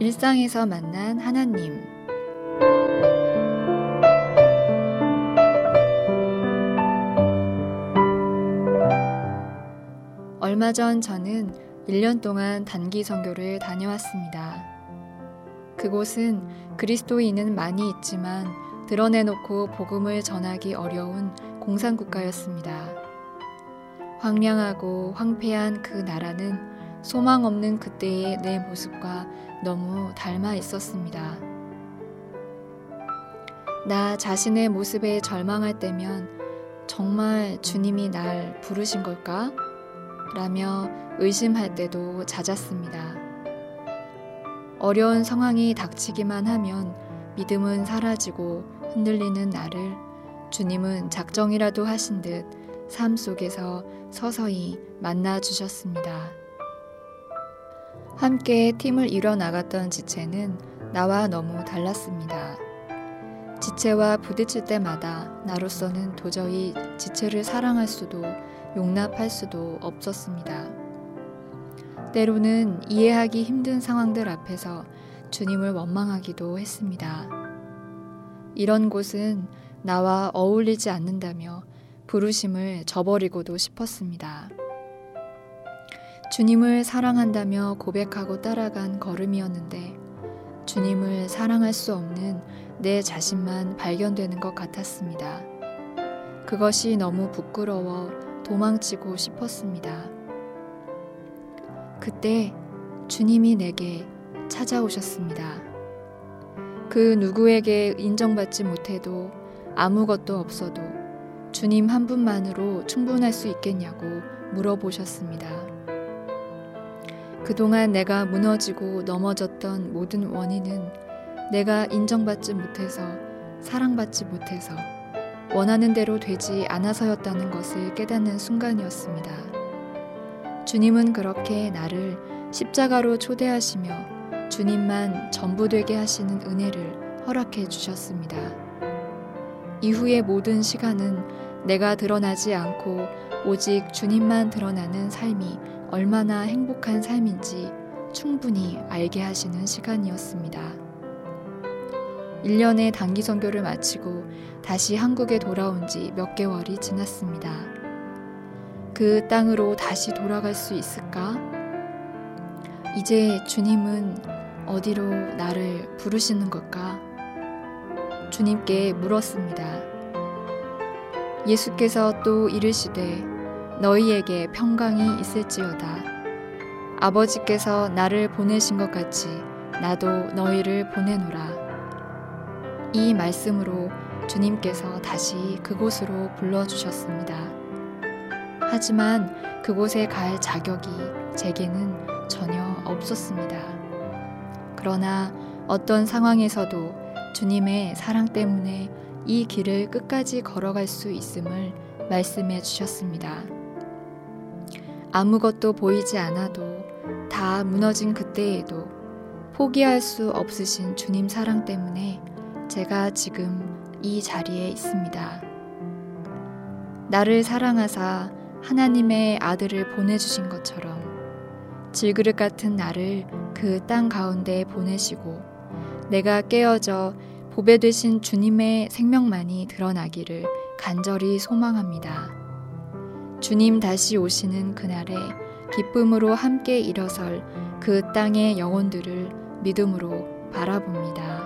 일상에서 만난 하나님. 얼마 전 저는 1년 동안 단기 선교를 다녀왔습니다. 그곳은 그리스도인은 많이 있지만 드러내놓고 복음을 전하기 어려운 공산국가였습니다. 황량하고 황폐한 그 나라는 소망 없는 그때의 내 모습과 너무 닮아 있었습니다. 나 자신의 모습에 절망할 때면 정말 주님이 날 부르신 걸까? 라며 의심할 때도 잦았습니다. 어려운 상황이 닥치기만 하면 믿음은 사라지고 흔들리는 나를 주님은 작정이라도 하신 듯 삶 속에서 서서히 만나 주셨습니다. 함께 팀을 이뤄 나갔던 지체는 나와 너무 달랐습니다. 지체와 부딪힐 때마다 나로서는 도저히 지체를 사랑할 수도 용납할 수도 없었습니다. 때로는 이해하기 힘든 상황들 앞에서 주님을 원망하기도 했습니다. 이런 곳은 나와 어울리지 않는다며 부르심을 저버리고도 싶었습니다. 주님을 사랑한다며 고백하고 따라간 걸음이었는데 주님을 사랑할 수 없는 내 자신만 발견되는 것 같았습니다. 그것이 너무 부끄러워 도망치고 싶었습니다. 그때 주님이 내게 찾아오셨습니다. 그 누구에게 인정받지 못해도 아무것도 없어도 주님 한 분만으로 충분할 수 있겠냐고 물어보셨습니다. 그동안 내가 무너지고 넘어졌던 모든 원인은 내가 인정받지 못해서 사랑받지 못해서 원하는 대로 되지 않아서였다는 것을 깨닫는 순간이었습니다. 주님은 그렇게 나를 십자가로 초대하시며 주님만 전부 되게 하시는 은혜를 허락해 주셨습니다. 이후의 모든 시간은 내가 드러나지 않고 오직 주님만 드러나는 삶이 얼마나 행복한 삶인지 충분히 알게 하시는 시간이었습니다. 1년의 단기 선교를 마치고 다시 한국에 돌아온 지 몇 개월이 지났습니다. 그 땅으로 다시 돌아갈 수 있을까? 이제 주님은 어디로 나를 부르시는 걸까? 주님께 물었습니다. 예수께서 또 이르시되 너희에게 평강이 있을지어다. 아버지께서 나를 보내신 것 같이 나도 너희를 보내노라. 이 말씀으로 주님께서 다시 그곳으로 불러주셨습니다. 하지만 그곳에 갈 자격이 제게는 전혀 없었습니다. 그러나 어떤 상황에서도 주님의 사랑 때문에 이 길을 끝까지 걸어갈 수 있음을 말씀해 주셨습니다. 아무것도 보이지 않아도 다 무너진 그때에도 포기할 수 없으신 주님 사랑 때문에 제가 지금 이 자리에 있습니다. 나를 사랑하사 하나님의 아들을 보내주신 것처럼 질그릇 같은 나를 그 땅 가운데 보내시고 내가 깨어져 보배 되신 주님의 생명만이 드러나기를 간절히 소망합니다. 주님 다시 오시는 그날에 기쁨으로 함께 일어설 그 땅의 영혼들을 믿음으로 바라봅니다.